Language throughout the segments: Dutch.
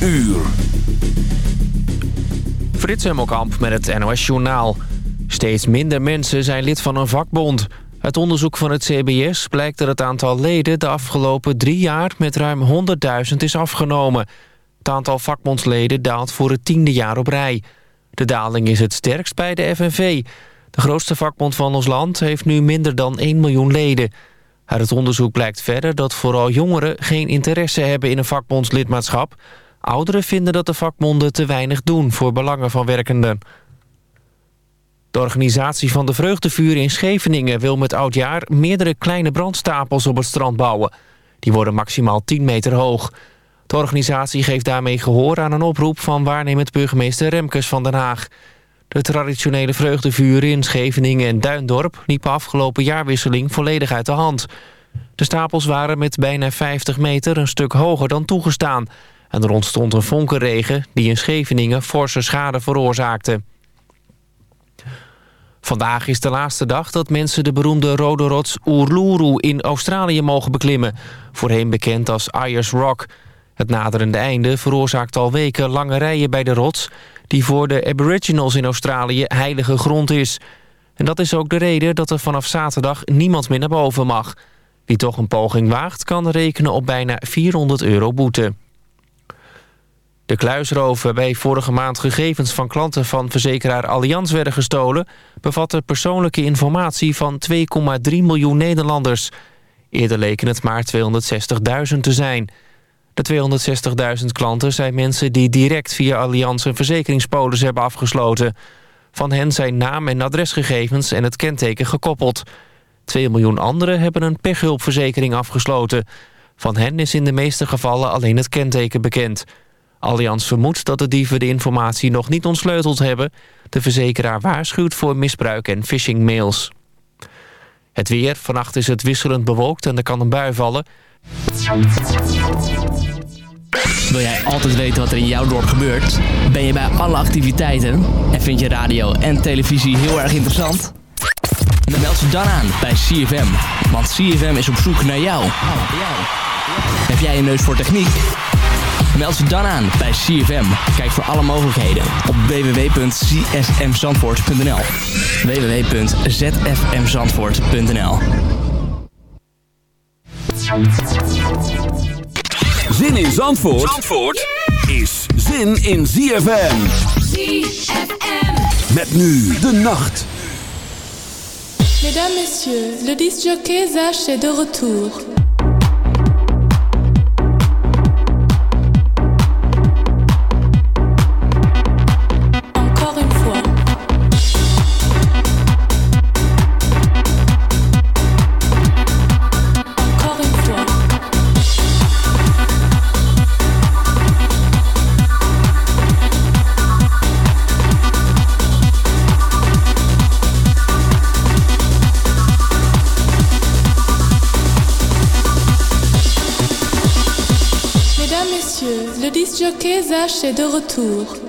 uur. Frits Hemmelkamp met het NOS Journaal. Steeds minder mensen zijn lid van een vakbond. Uit onderzoek van het CBS blijkt dat het aantal leden... de afgelopen drie jaar met ruim 100.000 is afgenomen. Het aantal vakbondsleden daalt voor het tiende jaar op rij. De daling is het sterkst bij de FNV. De grootste vakbond van ons land heeft nu minder dan 1 miljoen leden. Uit het onderzoek blijkt verder dat vooral jongeren... geen interesse hebben in een vakbondslidmaatschap... Ouderen vinden dat de vakbonden te weinig doen voor belangen van werkenden. De organisatie van de vreugdevuren in Scheveningen wil met oudjaar meerdere kleine brandstapels op het strand bouwen. Die worden maximaal 10 meter hoog. De organisatie geeft daarmee gehoor aan een oproep van waarnemend burgemeester Remkes van Den Haag. De traditionele vreugdevuren in Scheveningen en Duindorp liepen afgelopen jaarwisseling volledig uit de hand. De stapels waren met bijna 50 meter een stuk hoger dan toegestaan. En er ontstond een vonkenregen die in Scheveningen forse schade veroorzaakte. Vandaag is de laatste dag dat mensen de beroemde rode rots Uluru in Australië mogen beklimmen. Voorheen bekend als Ayers Rock. Het naderende einde veroorzaakt al weken lange rijen bij de rots... die voor de aboriginals in Australië heilige grond is. En dat is ook de reden dat er vanaf zaterdag niemand meer naar boven mag. Wie toch een poging waagt kan rekenen op bijna 400 euro boete. De kluisroof waarbij vorige maand gegevens van klanten van verzekeraar Allianz werden gestolen... bevatte persoonlijke informatie van 2,3 miljoen Nederlanders. Eerder leken het maar 260.000 te zijn. De 260.000 klanten zijn mensen die direct via Allianz een verzekeringspolis hebben afgesloten. Van hen zijn naam en adresgegevens en het kenteken gekoppeld. 2 miljoen anderen hebben een pechhulpverzekering afgesloten. Van hen is in de meeste gevallen alleen het kenteken bekend... Allianz vermoedt dat de dieven de informatie nog niet ontsleuteld hebben. De verzekeraar waarschuwt voor misbruik en phishingmails. Het weer. Vannacht is het wisselend bewolkt en er kan een bui vallen. Wil jij altijd weten wat er in jouw dorp gebeurt? Ben je bij alle activiteiten? En vind je radio en televisie heel erg interessant? Dan meld ze dan aan bij CFM. Want CFM is op zoek naar jou. Heb jij een neus voor techniek? Meld ze dan aan bij CFM. Kijk voor alle mogelijkheden op www.csmzandvoort.nl www.zfmzandvoort.nl Zin in Zandvoort, Zandvoort is zin in ZFM. ZFM. Met nu de nacht. Mesdames, Messieurs, le disjockey Zach est de retour. Miss Jockeys H est de retour.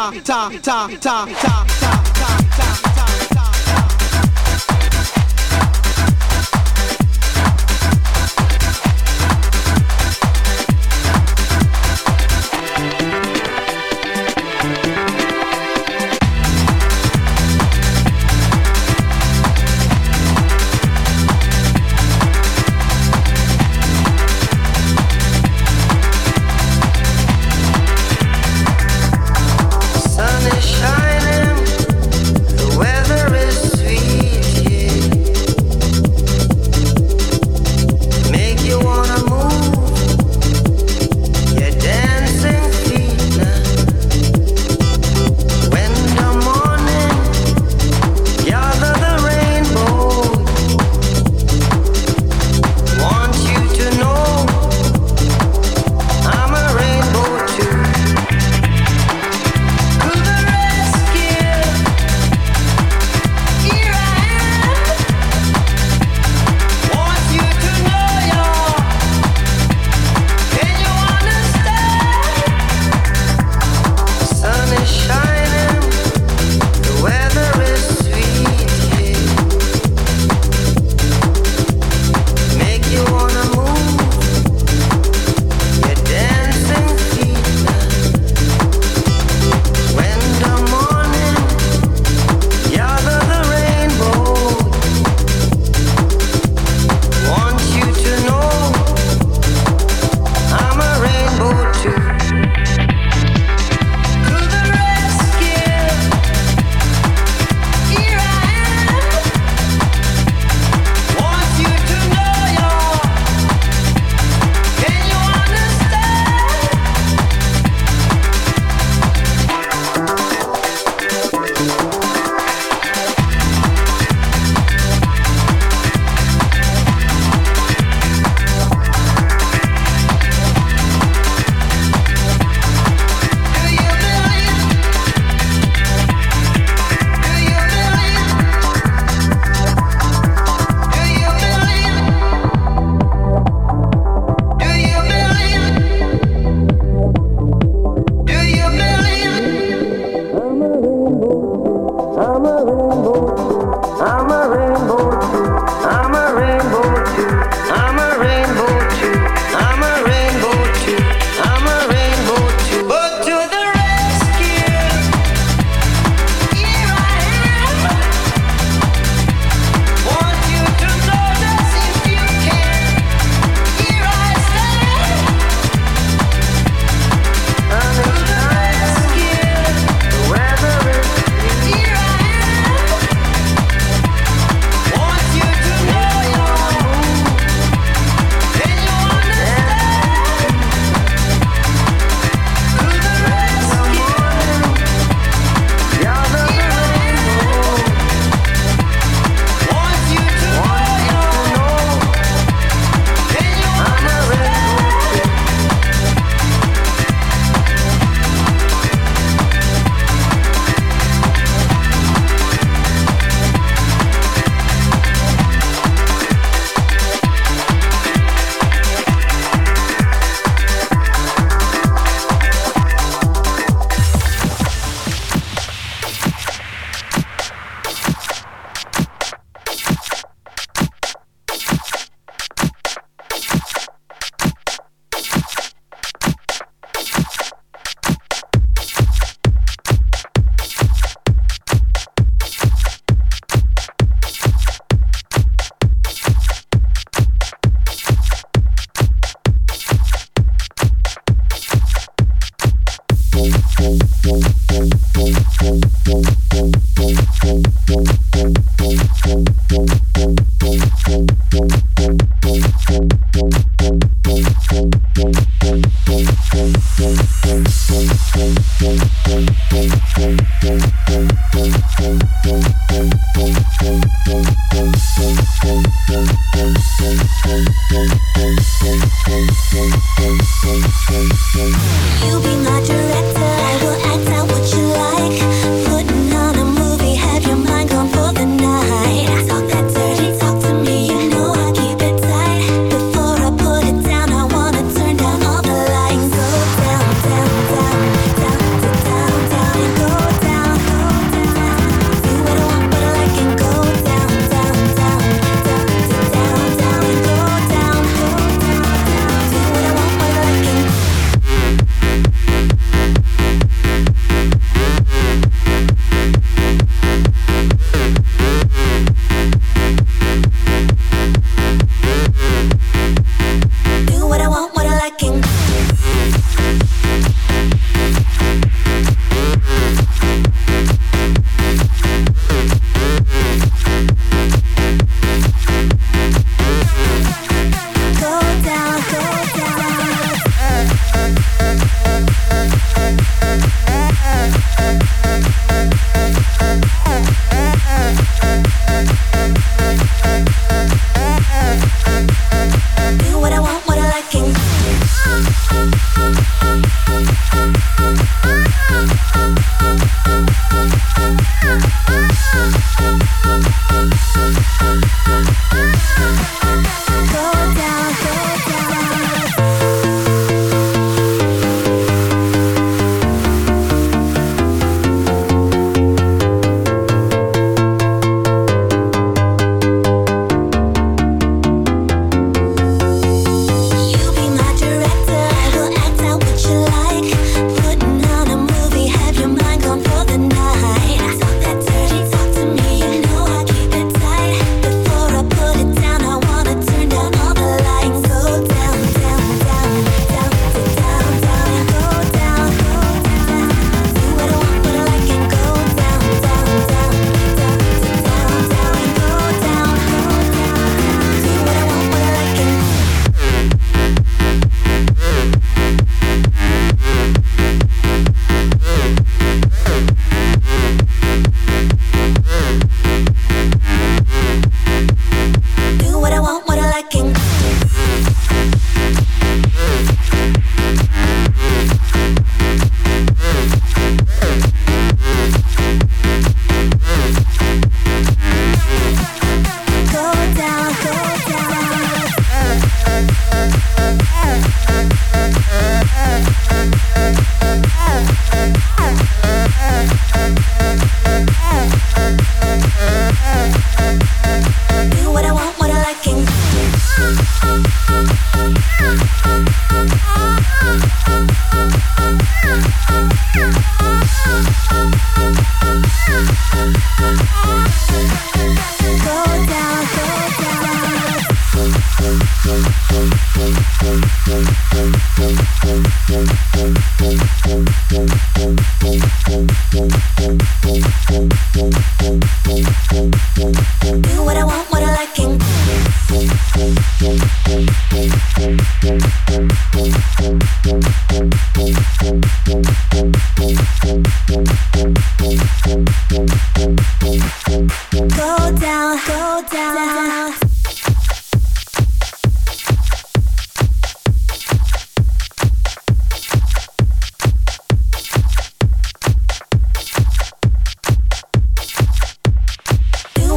Ta ta ta ta ta ta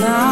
Now.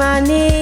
My knees.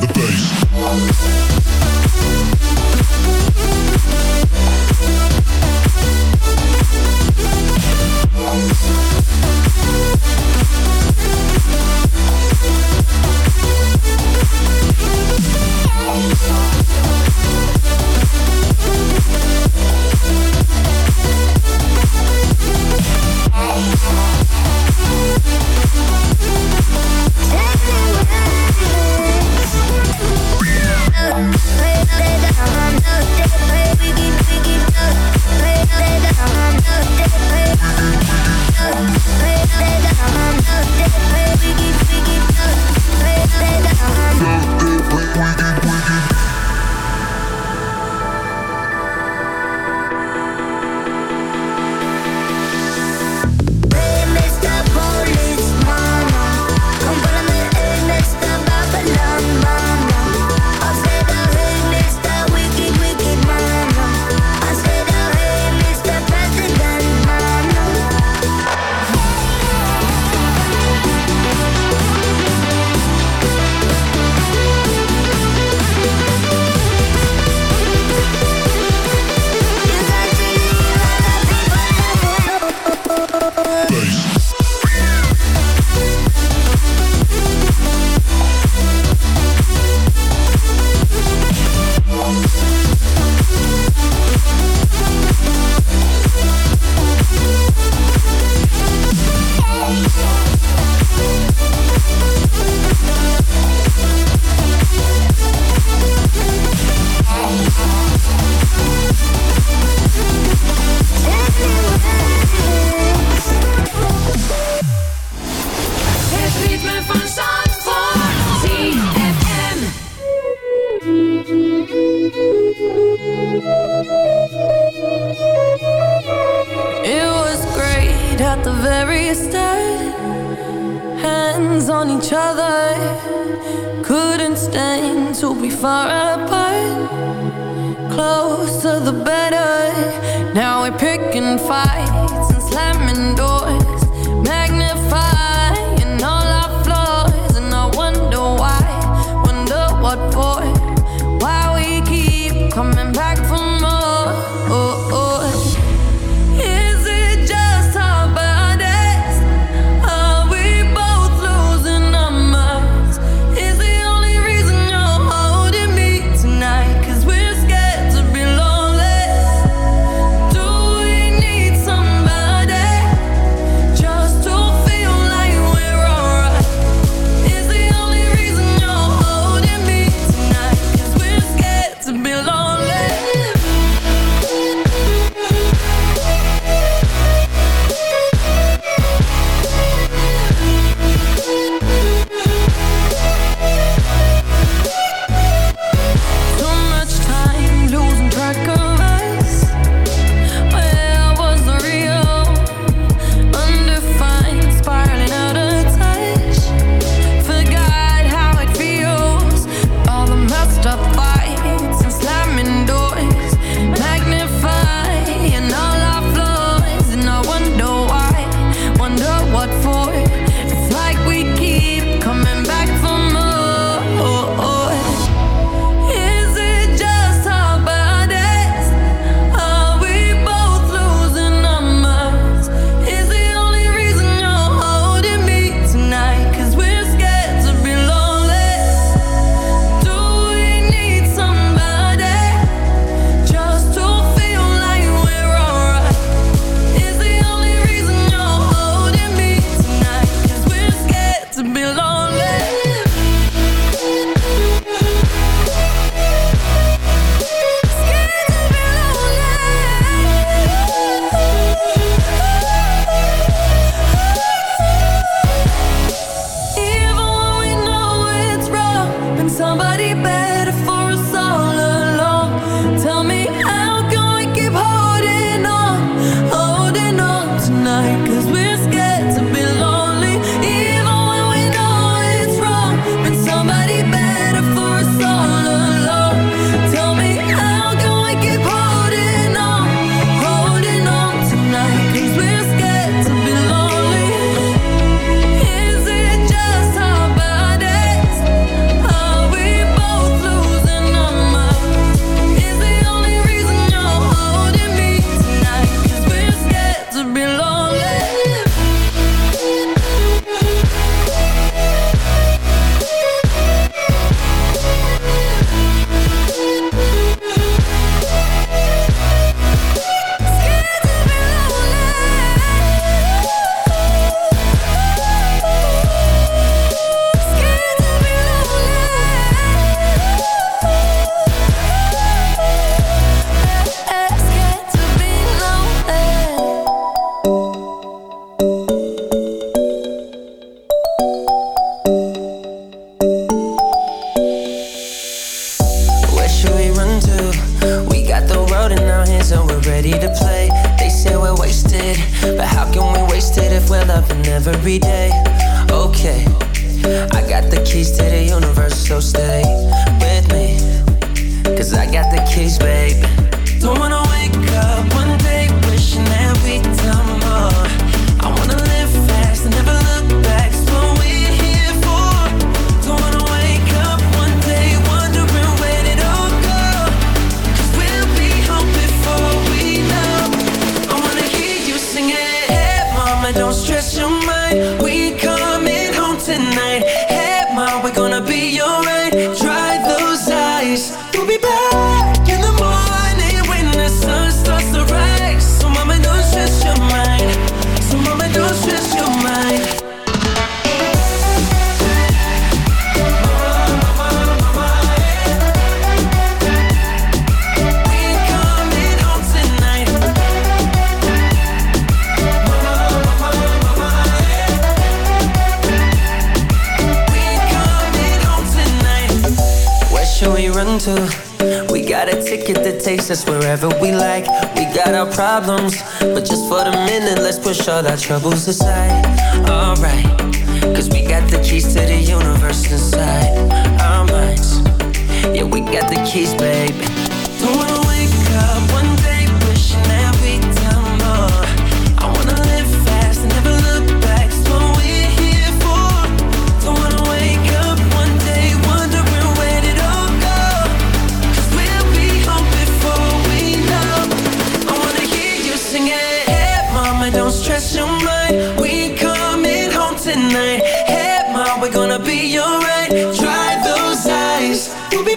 the bass. far apart Closer the better. Now we're picking fights and slamming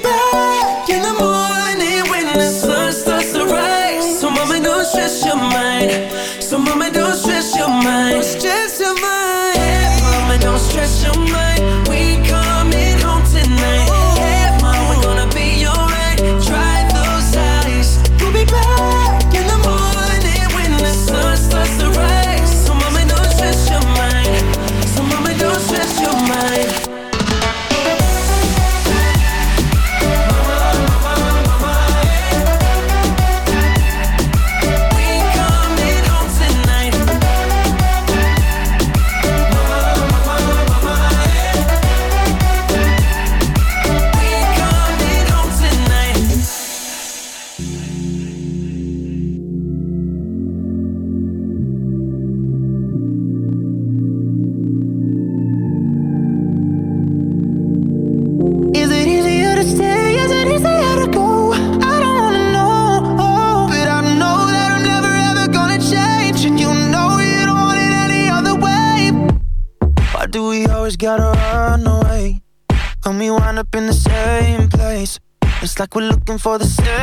the for the snap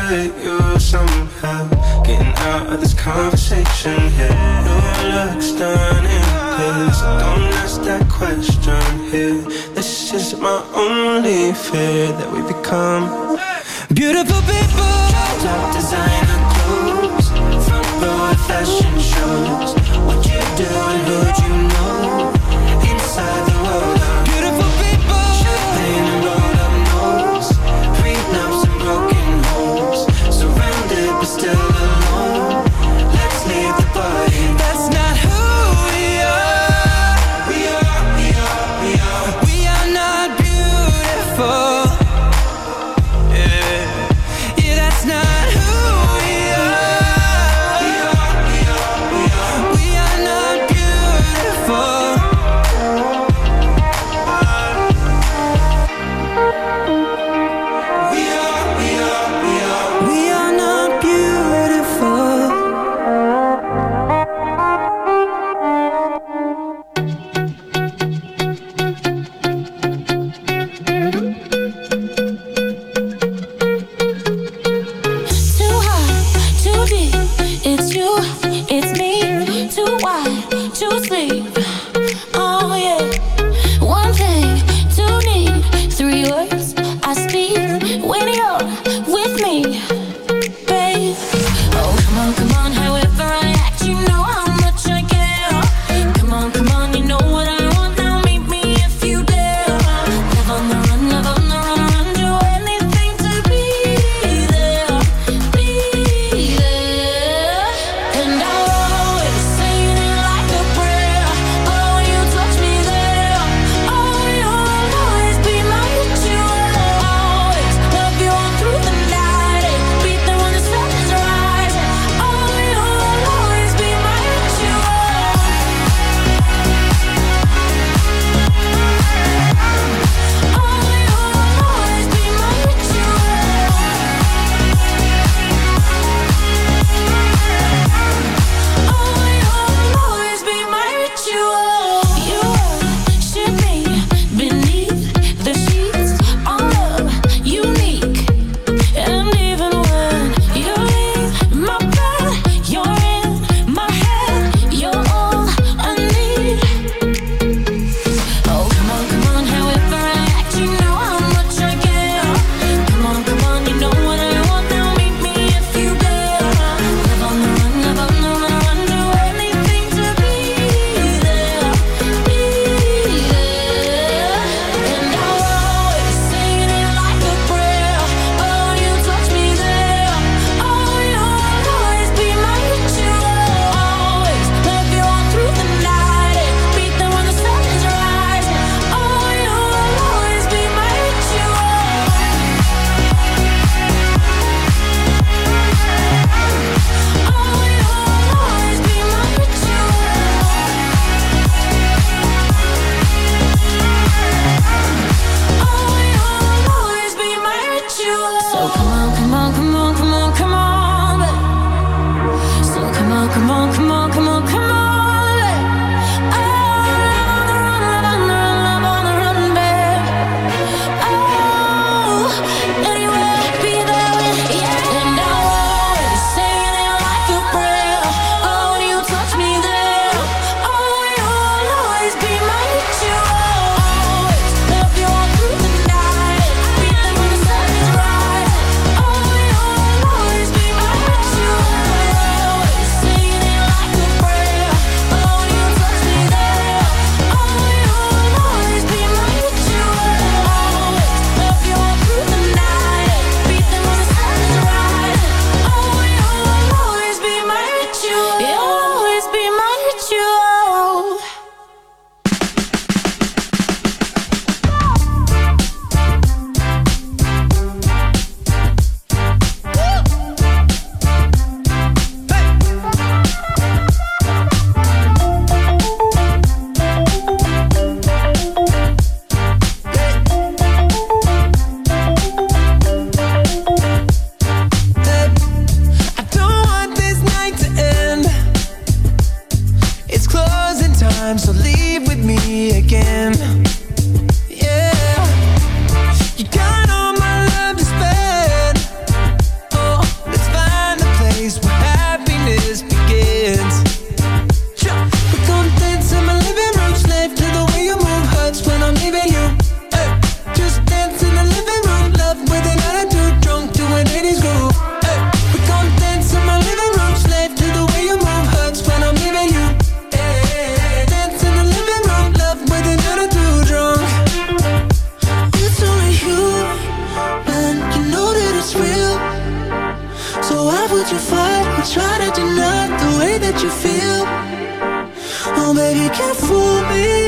could use somehow getting out of this conversation here. No looks done in this. Don't ask that question here. This is my only fear that we become beautiful people. Top designer clothes, from row fashion shows. What you doing? try to deny the way that you feel. Oh, baby, can't fool me.